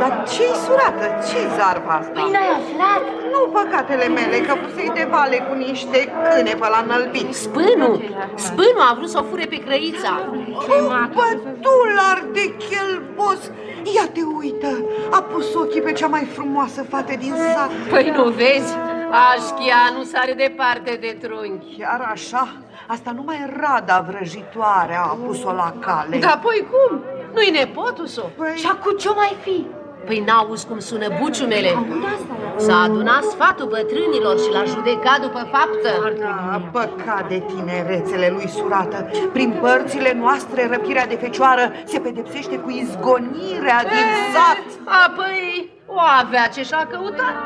Dar ce-i surată? Ce-i zarva asta? Păi n-ai aflat? Nu păcatele mele, că pusei de vale cu niște câine pe la înălbit. Spânul! Spânul a vrut să o fure pe crăița. Oh, pătular de chelbos! Ia te uită! A pus ochii pe cea mai frumoasă fată din sat. Păi nu vezi? Așchia nu sare departe de trunchi. Chiar așa? Asta numai Rada vrăjitoare a pus-o la cale. Da, păi cum? Nu-i nepotul său? Păi... Și acum ce mai fi? Păi n-auzi cum sună buciumele? S-a adunat sfatul bătrânilor și l-a judecat după faptă. Da, păcat de tinerețele lui surată. Prin părțile noastre, răpirea de fecioară se pedepsește cu izgonirea din sat. Apoi o avea ce și-a căutat.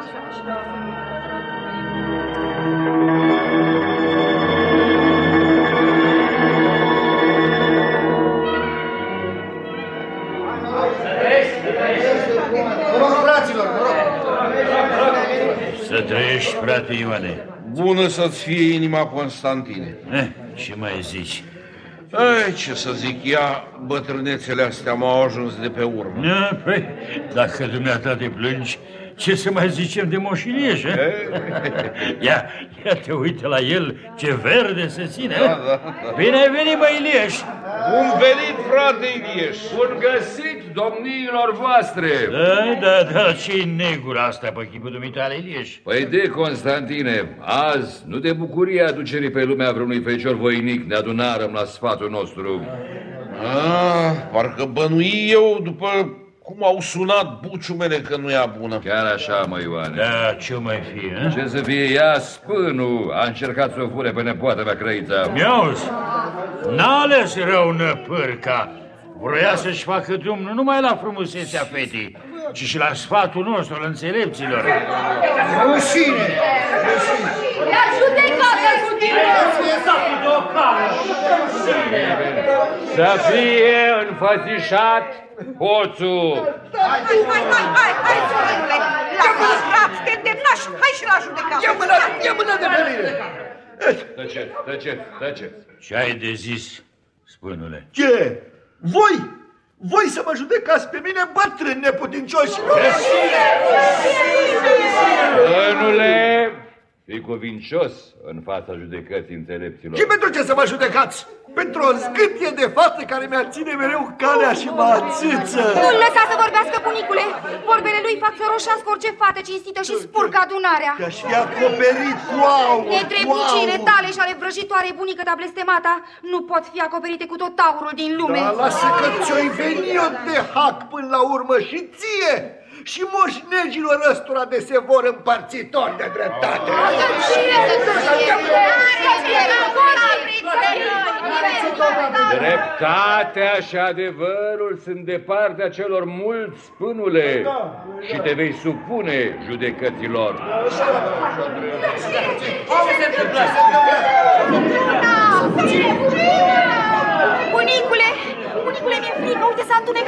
Trăiești, frate Ioane. Bună să-ți fie inima, Constantine. Eh, ce mai zici? Ei, ce să zic, ea, bătrânețele astea m-au ajuns de pe urmă. Na, păi, dacă dumneata te plângi, ce să mai zicem de moșilieș, eh? Ia, ia te uite la el, ce verde se ține. Da, da, da. Bine ai venit, bă, Ilieș. Bun venit, frate Ilieș. Bun găsit, domniilor voastre! Da, da, da, ce negura asta pe chipul dumitale, Ilieș? Păi de, Constantine, azi, nu de bucurie aducerii pe lumea vreunui fecior voinic ne adunarăm la sfatul nostru. Ah, parcă bănui eu după cum au sunat buciumele că nu e bună. Chiar așa, mă, Ioane. Da, ce mai fi, eh? Ce să fie ea, spânul, a încercat să o fure pe nepoata mea crăița. Mi-auzi? N-a ales rău năpârca. Vroia să-și facă drum nu numai la frumusețea fetii, ci și la sfatul nostru, al înțelepților. Rușine! La judecată cu tine! Să fie înfățișat hoțul. Hai, hai, hai, hai, hai, spune Lasă-l crap, te îndemnași, hai și la judecată. Ia mâna, ia mâna de pe mine! Tăceți, tăceți, tăceți. Ce ai de zis, spânule? Ce? Voi? Voi să mă judecați pe mine bătrâni neputincioși? Bănule, fii cuvincios în fața judecății înțelepților. Și pentru ce să mă judecați? Pentru o zgâtie de fată care mi-ar ține mereu calea și mă ațâță. Nu-l lăsa să vorbească, bunicule! Vorbele lui fac să roșească orice fată cinstită și spurcă adunarea. Că-aș fi acoperit cu aur, cu Netrebnicile aur. tale și ale vrăjitoare bunică ta blestemata nu pot fi acoperite cu tot aurul din lume. Dar lasă că ți-o-i veni eu de hac până la urmă și ție și moșnegilor ăstora de se vor împărțitori de dreptate. Dreptatea și adevărul sunt de partea celor mulți, spânule, și te vei supune judecăților. Bunicule, bunicule, mi-e frică,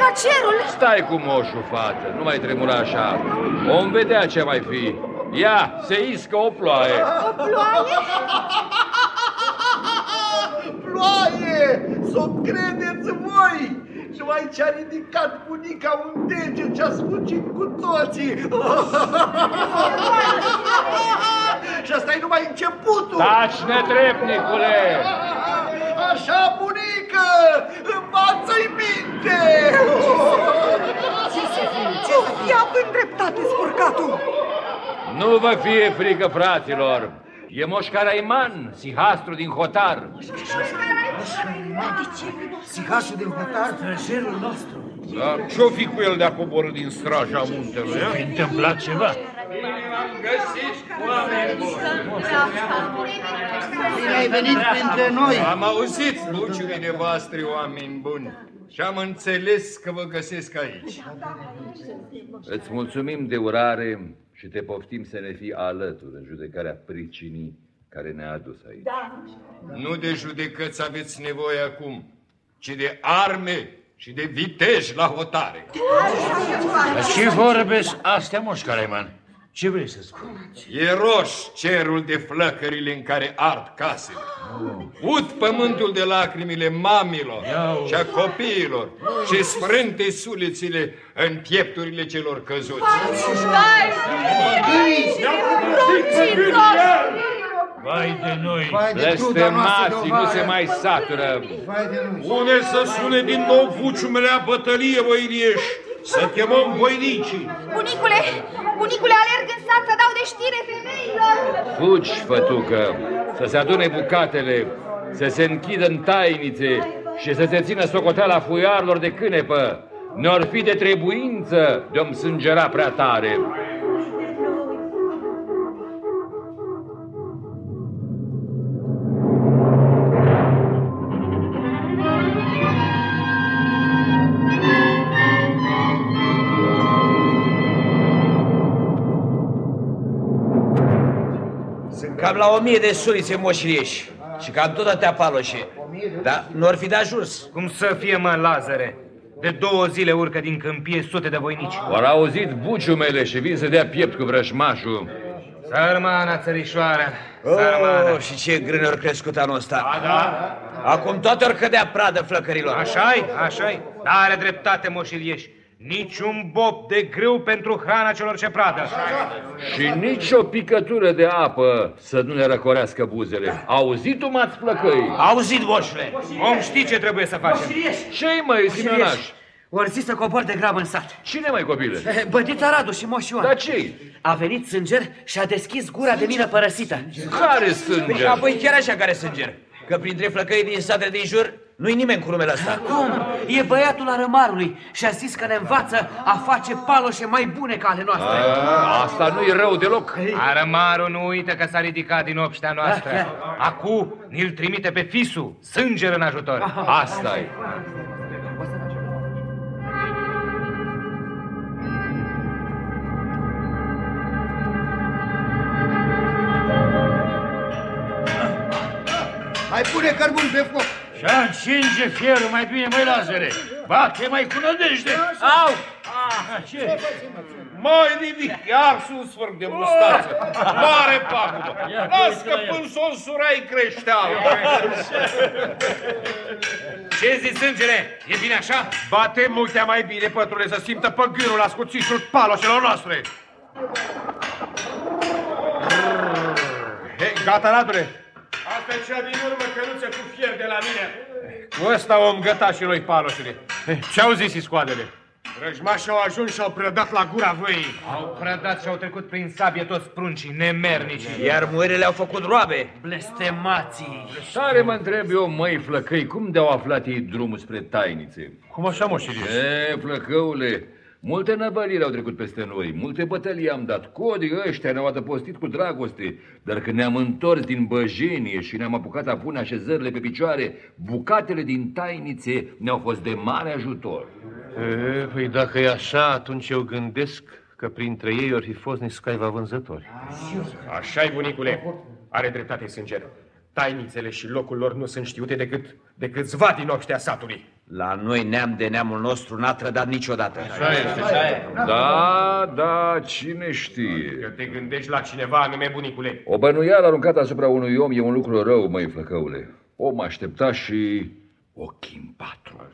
uite s-a întunecat cerul. Stai cu moșul, fată, nu mai tremura așa. Om vedea ce mai fi. Ia, se iscă o ploaie. O ploaie? Ploaie! Să o credeți voi! Și mai ce-a ridicat bunica un deget și a sfârșit cu toții. și asta e numai începutul. Taci, netrepnicule! Așa, bunică! Învață-i minte! Ce să fie? Ce să fie având dreptate, spurcatul? Nu vă fie frică, fraților! E Moș Caraiman, sihastru din Hotar. Sihașul din hotar, trăjerul nostru. Da, ce-o fi cu el de-a coborât din straja muntelui? S-a a? întâmplat ceva. Bine ai venit printre noi. Am auzit buciurile voastre, oameni buni, și am înțeles că vă găsesc aici. Îți mulțumim de urare și te poftim să ne fii alături în judecarea pricinii care ne-a adus aici. Nu de judecăți aveți nevoie acum, ci de arme și de viteji la hotare. Dar ce vorbesc astea, moș Caraiman? Ce vrei să spui? E roș cerul de flăcările în care ard casele. Ud pământul de lacrimile mamilor și a copiilor și sfrânte sulițile în piepturile celor căzuți. Stai! Vai de noi! Vai de cruda noastră de Blestemații, nu se ovaie. mai satură. Vai de noi. Pune să sune din nou buciumele a bătălie, voilieși, să chemăm voinicii. Bunicule, bunicule, alerg în sat să dau de știre femeilor. Fugi, fătucă, să se adune bucatele, să se închidă în tainițe și să se țină socoteala fuiarilor de cânepă. Ne-or fi de trebuință de-om sângera prea tare. Cam la o mie de sulițe moșilieși și cam tot atâtea paloșe. Dar nu ar fi de ajuns. Cum să fie, mă, Lazare? De două zile urcă din câmpie sute de voinici. Au auzit buciumele și vin să dea piept cu vrășmașul. Sărmana, țărișoară, sărmana. Oh, și ce grâne ori crescut anul ăsta. Da, da. Acum toate ori cădea pradă flăcărilor. Așa-i, așa-i. Dar are dreptate, moșilieși. Niciun bob de grâu pentru hrana celor ce pradă. Și nici o picătură de apă să nu ne răcorească buzele. Auzit-o, m-ați flăcăi? Auzit, moșule. Om știi ce trebuie să facem. Ce-i, măi, Simeonaș? Ori zis să cobor de grabă în sat. Cine, mai copile? Eh, Bădița Radu și Moș Ioan. Dar ce A venit sânger și a deschis gura de mină părăsită. Care sânge? Apoi chiar așa care sânger. Că printre flăcăii din satele din jur nu-i nimeni cu numele ăsta. Cum? E băiatul arămarului și a zis că ne învață a face paloșe mai bune ca ale noastre. A, asta nu-i rău deloc. Arămarul nu uită că s-a ridicat din obștea noastră. Acum ni-l trimite pe Fisu, sânger în ajutor. asta e. Mai pune cărbun pe foc. Și încinge fierul mai bine, mai Lazare. Bate mai cu nădejde. Au! Ah, ce? Mai nimic, iar și un sfârc de mustață. Mare pagubă. Las că până s-o însurai creștea. Ce zici, sângere? E bine așa? Bate multea mai bine, pătrule, să simtă păgânul ascuțișul paloșelor noastre. Hei, gata, Radule. Asta e cea din urmă căruță cu fier de la mine. Cu ăsta om găta și noi paloșele. Ce-au zis iscoadele? Răjmașii au ajuns și au prădat la gura văii. Au prădat și au trecut prin sabie toți pruncii, nemernici. Iar muirele au făcut roabe. Blestemații. Tare mă întreb eu, măi, flăcăi, cum de-au aflat ei drumul spre tainițe? Cum așa, moșirie? E, flăcăule, multe năbăliri au trecut peste noi, multe bătălii am dat, codii ăștia ne-au adăpostit cu dragoste, dar când ne-am întors din băjenie și ne-am apucat a pune așezările pe picioare, bucatele din tainițe ne-au fost de mare ajutor. E, păi dacă e așa, atunci eu gândesc că printre ei ori fi fost niște scaiva vânzători. Așa-i, bunicule. Are dreptate sânger. Tainițele și locul lor nu sunt știute decât de câțiva din obștea satului. La noi neam de neamul nostru n-a trădat niciodată. Da, da, cine știe. Că te gândești la cineva anume, bunicule. O bănuială aruncată asupra unui om e un lucru rău, măi, flăcăule. Om aștepta și ochii în patru.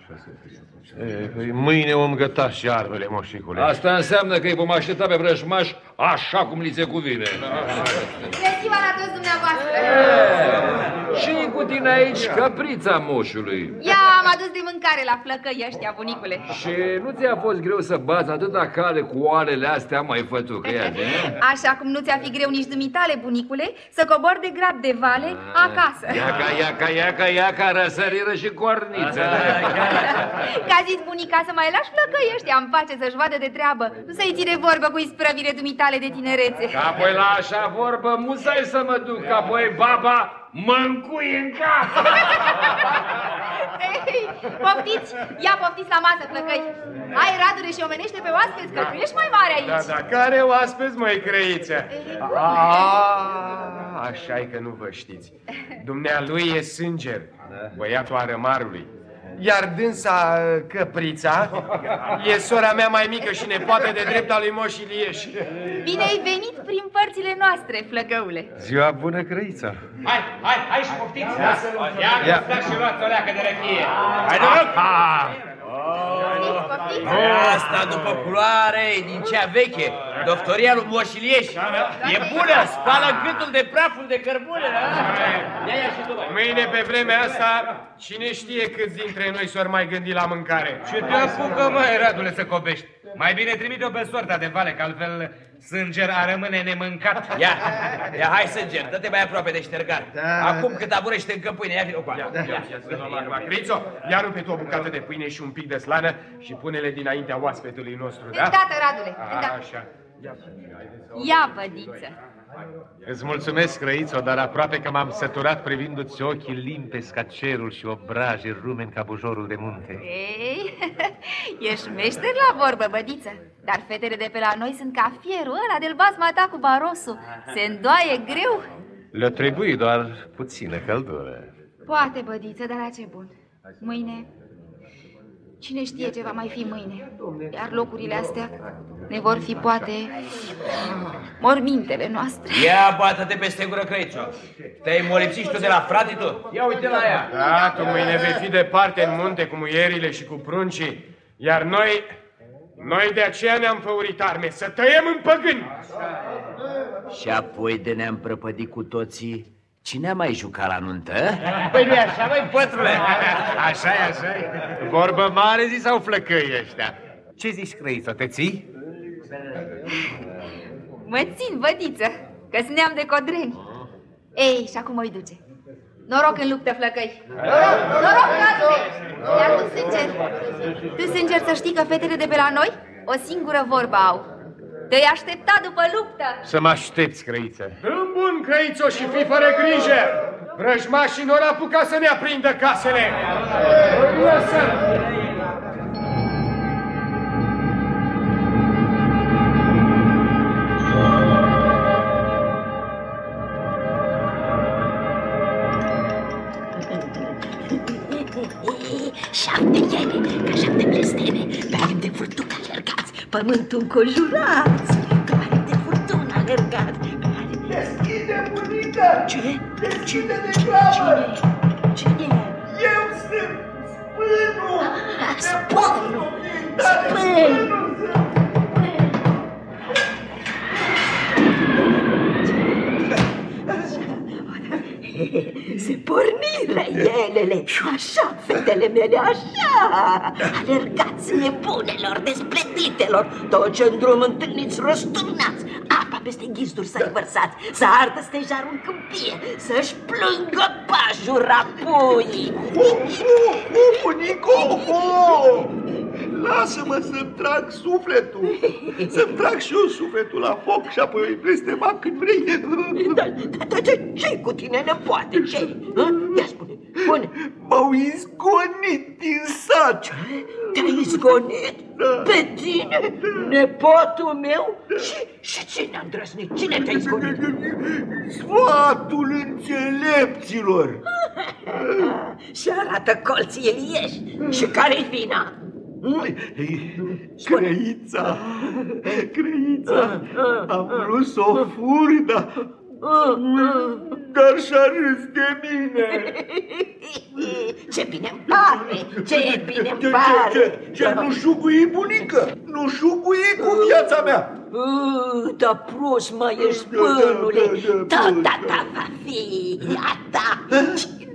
E, păi mâine om găta și armele, moșicule. Asta înseamnă că îi vom aștepta pe vrăjmaș așa cum li se cuvine. Bună ziua la toți dumneavoastră! Și cu tine aici caprița moșului. Ia, am adus de mâncare la flăcăi ăștia, bunicule. Și nu ți-a fost greu să bați atâta cale cu oalele astea, mai fătucă, ia de Așa cum nu ți-a fi greu nici dumitale, bunicule, să cobor de grab de vale acasă. Iaca, iaca, iaca, iaca, răsăriră și corniță. Ca zis bunica să mai lași flăcăi ăștia în pace să-și vadă de treabă. Nu să-i ține vorbă cu isprăvire dumitale de tinerețe. Că apoi la așa vorbă, musai să mă duc, că apoi baba mă încui în cap. Ei, poftiți, ia poftiți la masă, flăcăi. Hai, Radule, și omenește pe oaspeți, că tu ești mai mare aici. Da, da, care oaspeți, măi, creiță? A, așa e că nu vă știți. Dumnealui e sânger, băiatul arămarului. Iar dânsa, Căprița, e sora mea mai mică și nepoată de drept al lui Moș Ilieș. Bine ai venit prin părțile noastre, flăcăule. Ziua bună, Crăița. Hai, hai, hai și poftiți! Ia, Ia. ia. și luați o leacă de răchie. Hai, de rog! Asta după culoare e din cea veche, doctoria lui Moșilieș. E bună, spală gâtul de praful de cărbune. da? Ia, ia și tu, băi. Mâine pe vremea asta, cine știe câți dintre noi s-or mai gândi la mâncare. Ce te apucă, măi, Radule, să cobești? Mai bine trimite-o pe sorta de vale, că altfel sânger a rămâne nemâncat. Ia, ia, hai Sânger, dă-te mai aproape de ștergar. Acum cât aburește încă pâine, ia vină cu Ia, ia, ia, să luăm acum. Crițo, ia rupe tu o bucată de pâine și un pic de slană și pune-le dinaintea oaspetului nostru, da? Îndată, Radule, îndată. Așa. Ia, Ia, vădiță. Îți mulțumesc, Crăițo, dar aproape că m-am săturat privindu-ți ochii limpezi ca cerul și obrajii rumeni ca bujorul de munte. Ei, ești meșter la vorbă, bădiță. Dar fetele de pe la noi sunt ca fierul ăla de-l basma ta cu barosul. Se îndoaie greu. Le trebuie doar puțină căldură. Poate, bădiță, dar la ce bun. Mâine... Cine știe ce va mai fi mâine? Iar locurile astea ne vor fi, poate, mormintele noastre. Ia, bată-te peste gură, Crăițo. Te-ai molipsit și tu de la frate tu? Ia uite la ea. Da, tu mâine vei fi departe în munte cu muierile și cu pruncii, iar noi, noi de aceea ne-am făurit arme, să tăiem în păgâni. Și apoi de ne-am prăpădit cu toții, cine a mai jucat la nuntă? Păi nu așa, măi, pătrule? așa e, așa e. Vorbă mare zi sau flăcăi ăștia? Ce zici, Crăiță, te ții? Mă țin, vădiță, că sunt neam de codreni. Ei, și acum o duce. Noroc în luptă, flăcăi. Noroc, noroc, Radule! Iar tu, Sânger, tu, Sânger, să știi că fetele de pe la noi o singură vorbă au. Te-ai aștepta după luptă. Să mă aștepți, Crăiță. Drum bun, Crăițo, și fii fără grijă! Vrăjmașii nu ar apuca să ne aprindă casele! Lăsă! Șapte iene, ca șapte blestene, pe aripi de furtună alergați, pământul înconjurați, pe aripi de furtună alergați, pe aripi... Deschide, bunica! Ce? Deschide de clavă! Cine? Eu sunt spânul! Spânul! Spânul! Porniră elele, așa, fetele mele, așa! Alergați nebunelor, despletitelor, tot ce în drum întâlniți răsturnați, apa peste ghizduri să-i vărsați, să ardă stejarul în câmpie, să-și plângă pajul rapui. Bunico! oh! Lasă-mă să-mi trag sufletul! Să-mi trag și eu sufletul la foc și apoi îi blestema când vrei! Dar da, ce, ce cu tine, nepoate, ce? Ia spune, spune! M-au izgonit din sat! Ce? Te-ai izgonit? Da. Pe tine? Nepotul meu? Și, și cine a îndrăznit? Cine te-a izgonit? Sfatul înțelepților! Și arată colții Elieși. Și care-i vina? Creița, creița, am vrut să o fur, dar, dar și-a râs de mine. Ce bine-mi pare, ce bine-mi Ce, pare. ce, ce, ce, nu șugui, bunică, nu șugui cu viața mea. Uh, Da prost mai ești, bănule, tot a ta va fi, a ta.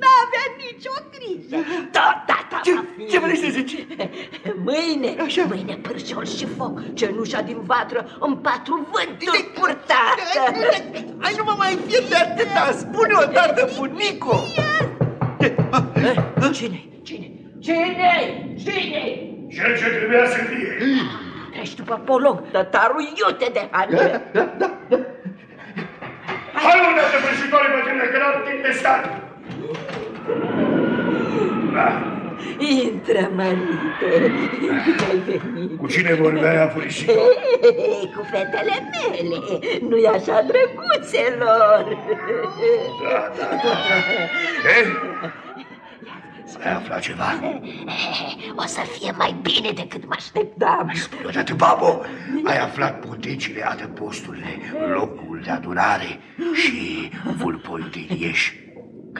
N-avea nicio grijă, tot a ta va fi. Ce vrei să zici? Mâine, mâine pârșol și foc, cenușa din vatră în patru vânturi purtată. Hai, nu mă mai fie de atâta, spune odată, bunico. Cine? Cine? Cine? Cine? Cel ce trebuia să fie. Treci după polong, tătarul iute de hană. Hai unde te vrăjitoare bătrână, că n-am timp de stat. Intră, mărite, bine ai venit. Cu cine vorbea Afurisico? Cu fetele mele, nu-i așa, drăguțelor? Da, da, da. Eh? Ai aflat ceva? O să fie mai bine decât mă așteptam. Spune odată, babo, ai aflat potecile, adăposturile, locul de adunare și vulpoiul de Ilieș.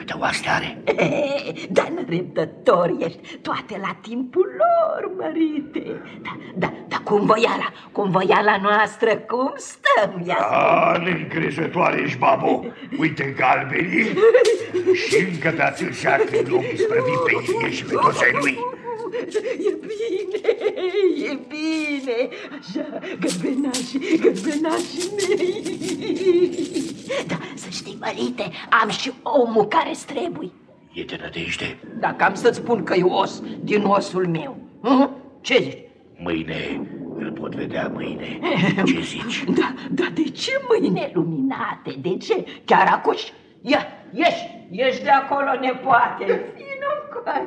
Câte oaste are? Dar nerăbdător ești, toate la timpul lor, mărite. Da, da, da, cum voiala, cum voiala noastră, cum stăm, ia A, neîncrezătoare ești, babo. Uite galbenii și încă te atâția când l-o isprăvi pe Ilie și pe toți ai lui. E bine, e bine. Așa, găbenașii, găbenașii mei. Da, să știi, mărite, am și omul care trebuie. E de nădejde. Dacă am să-ți spun că e os din osul meu. Hă? Ce zici? Mâine îl pot vedea mâine. Ce zici? Da, da, de ce mâine luminate? De ce? Chiar acuși? Ia, ieși, ieși de acolo, nepoate.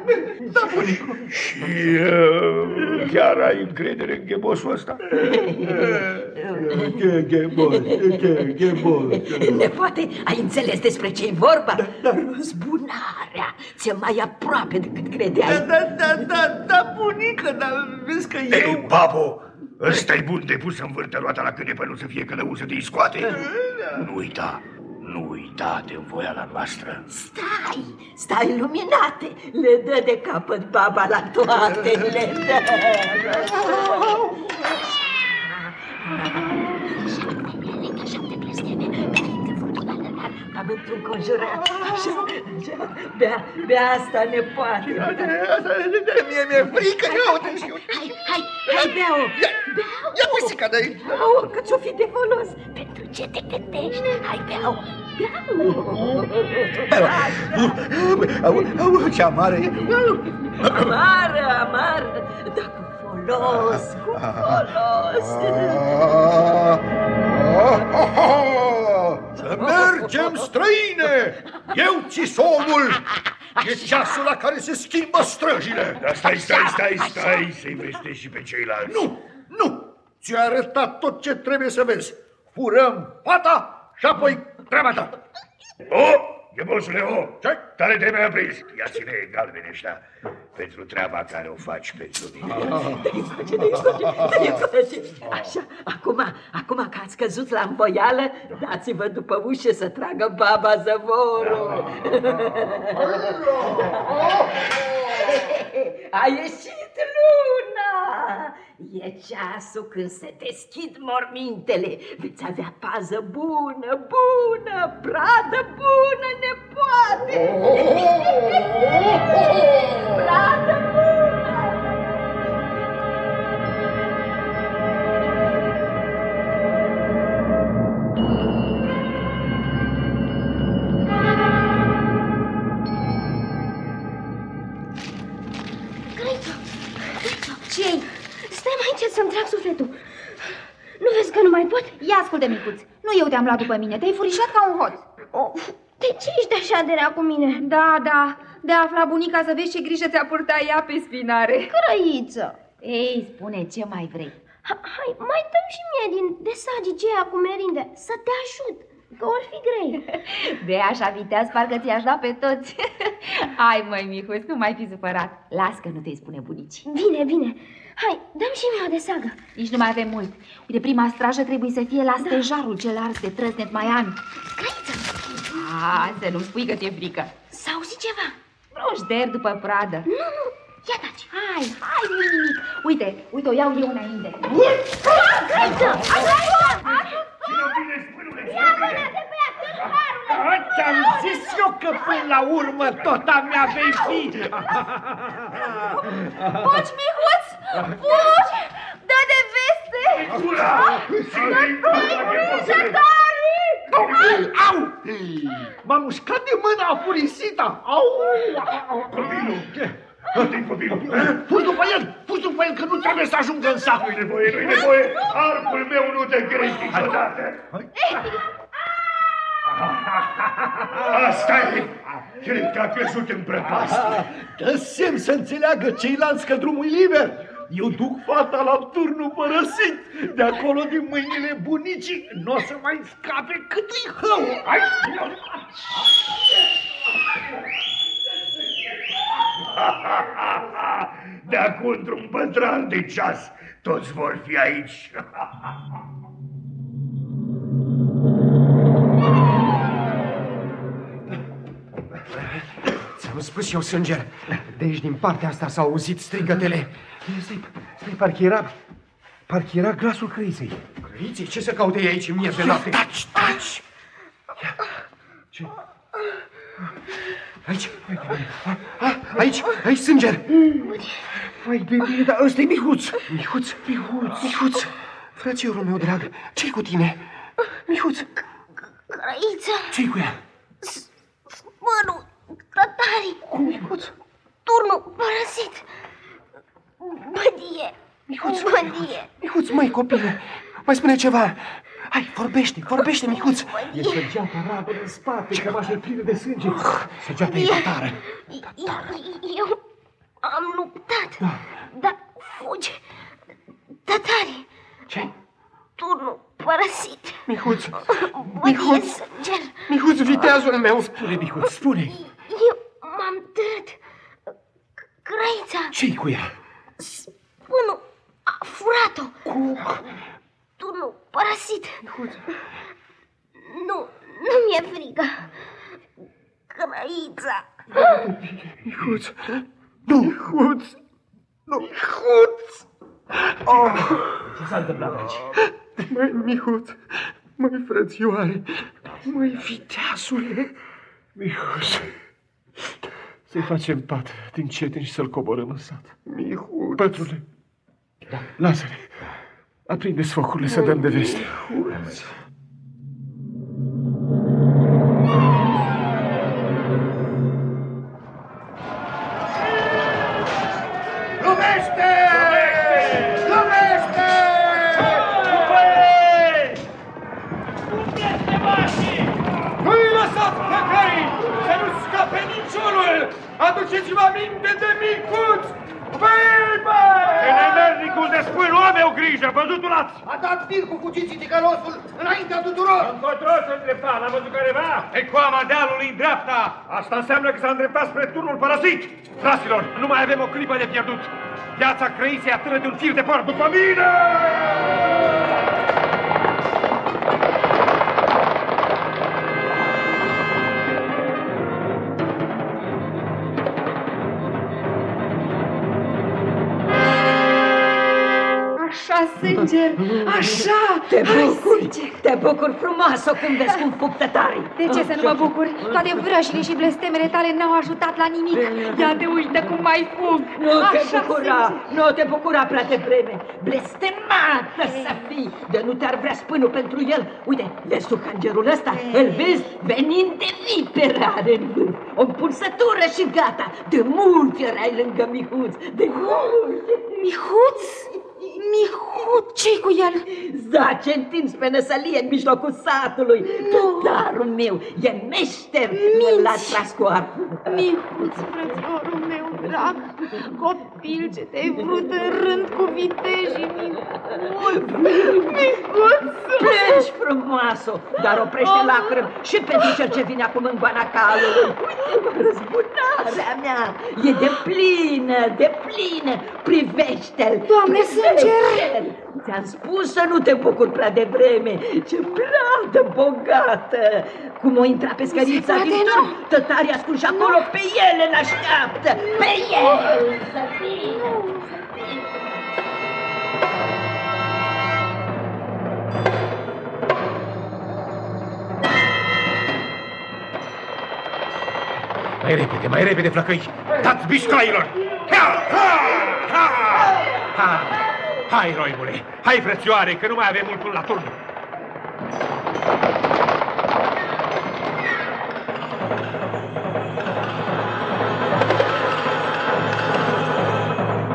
Vino încoace. Da, bunicu. Și uh, chiar ai încredere în ghebosul ăsta? Ghebos, ghebos. Nepoate, ai înțeles despre ce-i vorba? Da, da. Răzbunarea ți-e mai aproape decât credeai. Da, da, da, da, da, bunică, dar vezi că eu... Ei, babo, ăsta-i bun de pus să învârtă roata la câte nu să fie călăuză de-i scoate. Nu uita, nu uita de voia la noastră. Stai, stai luminate, le dă de capăt baba la toate, le dă. Pământul înconjurat, așa, așa, bea, bea asta, nepoate. Mie mi-e frică, ia uite și Hai, hai, hai, bea-o, bea-o. Ia pisica de aici. Bea-o, că ți-o fi de folos. Pentru ce te gândești? Hai, bea-o, bea-o. Au, au, ce amară e. Amară, amară, dar cu folos, cu folos. Să mergem, străine! Eu ți omul! E ceasul la care se schimbă străjile! Da, stai, stai, stai, stai, să-i vestești și pe ceilalți. Nu, nu! Ți-a arătat tot ce trebuie să vezi. Furăm fata și apoi treaba ta. O, Ghebosule, o, ce? Tare te mi-a prins. Ia ține galbene ăștia pentru treaba care o faci pentru mine. Dă-i face, dă-i face, dă-i face. Așa, acum, acum că ați căzut la învoială, dați-vă după ușă să tragă baba zăvorul. A ieșit luna! E ceasul când se deschid mormintele. Veți avea pază bună, bună, pradă bună, nepoate! Pradă bună! Ascultă, micuț. Nu eu te-am luat după mine, te-ai furișat ca un hoț. Of, de ce ești așa de rea cu mine? Da, da, de a afla bunica să vezi ce grijă ți-a purtat ea pe spinare. Crăiță! Ei, spune ce mai vrei. Ha- Hai, mai dăm și mie din desagii ceea cu merinde, să te ajut, că or fi grei. De așa viteaz, parcă ți-aș da pe toți. Hai, măi, micuț, nu mai fi supărat. Las că nu te-i spune bunicii. Bine, bine. Hai, dăm și mie o desagă. Nici nu mai avem mult. Uite, prima strajă trebuie să fie la stejarul cel ars de trăsnet Maian. Grăiță! A, să nu-mi spui că ți-e frică. S-a auzit ceva? Proșder după pradă. Nu, nu, ia taci. Hai, hai, nu nimic. Uite, uite, o iau eu înainte. Grăiță! Ți-am zis eu că până la urmă tot a mea vei fi. Fugi, micuț! Fugi! Dă de veste! Gura! Au, au! M-a mușcat de mână afurisita. Au! Copilul! Unde-i copilul? Fugi după el! Fugi după el, că nu trebuie să ajungă în sat. Nu-i nevoie, nu-i nevoie. Arcul meu nu te crești niciodată. Asta e! Cred că a căzut în prăpastie. Dă semn să înțeleagă ceilalți că drumul e liber. Eu duc fata la turnul părăsit. De acolo, din mâinile bunicii, nu o să mai scape cât îi hău. Hai! De acum, într-un pătran de ceas, toți vor fi aici. Spus eu, Sânger. De aici, din partea asta, s-au auzit strigătele. Stai, stai, parcă era... Parcă era glasul crăiței. Crăiței? Ce să caute aici în miez de noapte? Taci, taci! Ce? Aici, aici, aici, Sânger! Vai de mine, dar ăsta e Mihuț! Mihuț, Mihuț, Mihuț! Frățiorul meu drag, ce cu tine? Mihuț! Crăiță! ce cu ea? Mănu, tătarii! Cum, Mihuț? Turnul părăsit! Bădie! Mihuț, Bădie! Mihuț, măi, copile, mai spune ceva. Hai, vorbește, vorbește, Mihuț. E săgeata rabă în spate, că m-aș pline de sânge. Săgeata e tatară. Eu am luptat, dar fuge. Tătarii! Ce? Turnul părăsit! Mihuț, Bădie Mihuț, sânger! Mihuț, viteazul meu. Spune, Mihuț, spune. Eu m-am târât. Crăița! Ce-i cu ea? Spânul a furat-o. Cum? Turnul părăsit. Nu, nu mi-e frică. Crăița! Mihuț, nu, Mihuț, nu, Mihuț. Oh. Ce s-a întâmplat aici? Măi, Mihuț, măi, frățioare, măi, viteazule, Mihuț. Să-i facem pat din cetin și să-l coborăm în sat. Mihuț. Pătrule, da. lasă-le. Aprinde-ți focurile să dăm de veste. Mihuț. Lumește! Lumește! Nu-i lăsați pe căi! Să nu scape niciunul! Aduceți-vă aminte de micuț! Băi, Nemernicul de spân, oameni au grijă, văzutul ați! A dat bir cu cuțiții ticălosul înaintea tuturor! Încotro să îndrepta, l-a văzut careva? E coama dealului în dreapta! Asta înseamnă că s-a îndreptat spre turnul părăsit! Fraților, nu mai avem o clipă de pierdut! Viața crăiței atâră de un fir de păr, după mine! Sânger, așa! Te Hai, bucuri, Sânger. te bucuri frumoasă cum vezi cum fug tătarii. De ce să nu mă bucur? Toate vrăjile și blestemele tale n-au ajutat la nimic. Ia te uită cum mai fug. Nu te Așa, bucura, Sânger. nu te bucura prea devreme. Blestemată să fii, de nu te-ar vrea spânul pentru el. Uite, vezi tu cangerul ăsta? Îl vezi venind de vipere are în vârf. O împulsătură și gata. De mult erai lângă Mihuț, de mult. Mihuț? Mihuț, ce cu el? Zace întins pe năsălie în mijlocul satului. Tătarul meu e meșter Minți. la tras cu arcul. Mihuț, frățiorul meu drag, copil ce te-ai vrut în rând cu vitejii, Mihuț, Mihuț. Plângi frumoasă, dar oprește lacrimi și pentru cel ce vine acum în goana calului. Uite, răzbunarea mea e de plină, de plină. Privește-l. Doamne, Sânger! Ți-am spus să nu te bucuri prea devreme. Ce pradă bogată! Cum o intra pe scărița Se din poate, turn, tătarii ascunși acolo, pe ele l-așteaptă. Pe ele! Să vină! Mai repede, mai repede, flăcăi! Dați bișcailor! Ha! Ha! Ha! Ha! Hai, roibule! Hai, frățioare, că nu mai avem mult până la turn!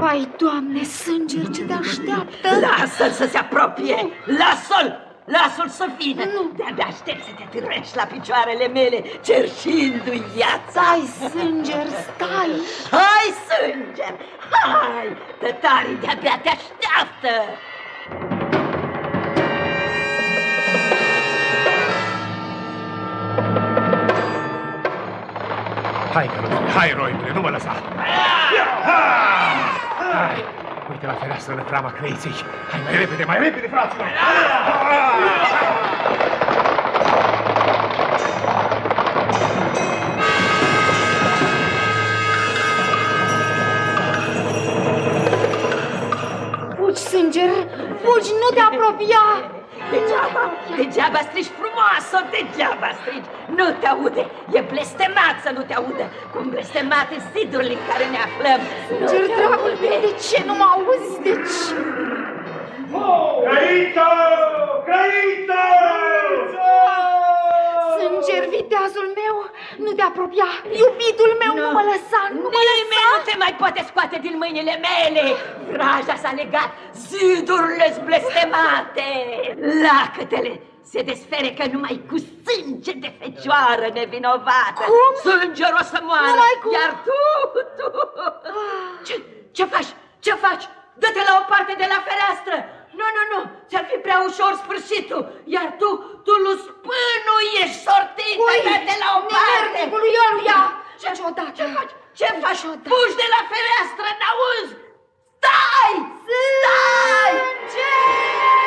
Vai, Doamne, Sânger, ce te așteaptă? Lasă-l să se apropie! Lasă-l! Lasă-l să vină! De-abia aștept să te târăști la picioarele mele, cerșindu-i viața! Stai, Sânger, stai! Hai, Sânger! Hai! Tătarii de-abia te așteaptă! Hai, călător, hai, roibule, nu mă lăsa! Hai, uite la fereastră de frama crăiței. Hai, mai repede, mai repede, fraților! Fugi, sânger! Fugi, nu te apropia! Degeaba, degeaba strigi frumoasă, degeaba strigi. Nu te aude, e blestemat să nu te audă. Cum blestemate zidurile în care ne aflăm. Nu Cer, te dragul aude. meu, de ce nu mă auzi? De ce? Crăiță! Crăiță! Sânger, viteazul meu, nu te apropia! Iubitul meu, nu, mă lăsa, nu mă Nimeni nu te mai poate scoate din mâinile mele! Vraja s-a legat, zidurile blestemate! Lacătele se desfere că numai cu sânge de fecioară nevinovată! Cum? Sânger o să moară! Numai cum? Iar tu, tu... Ce, ce faci? Ce faci? Dă-te la o parte de la fereastră! Nu, nu, nu! Ți-ar fi prea ușor sfârșitul! Iar tu, tu luspânul ești sortit! Ui, Dă-te la o parte! nemernicului Ioluia! Ce, ce faci? Ce faci? Fugi de la fereastră, n-auzi? Stai! Stai! M-ați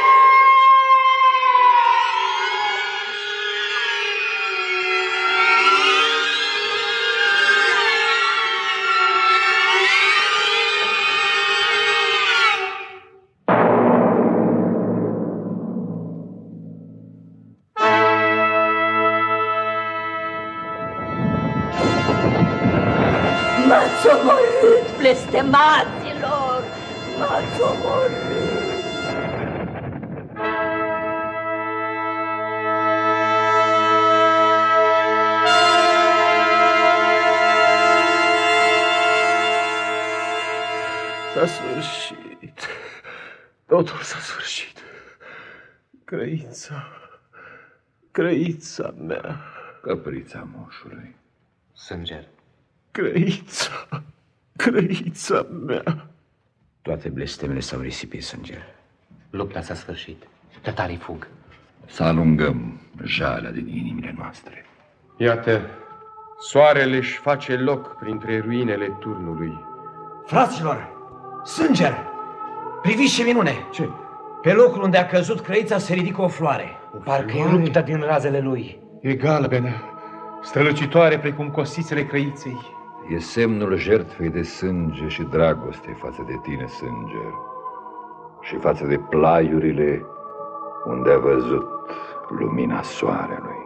blestemaților! M-ați omorât! S-a sfârșit. Totul s-a sfârșit. Crăița, crăița mea, Căprița moșului. Sânger. crăița, crăița mea. Toate blestemele s-au risipit, Sânger. Lupta s-a sfârșit. Tătarii fug. Să alungăm jalea din inimile noastre. Iată, soarele își face loc printre ruinele turnului. Fraților, sânger! Priviți ce minune! Ce? Pe locul unde a căzut crăița se ridică o floare. Parcă e ruptă din razele lui. E galbenă, strălucitoare precum cosițele crăiței. E semnul jertfei de sânge și dragoste față de tine, sânger, și față de plaiurile unde a văzut lumina soarelui.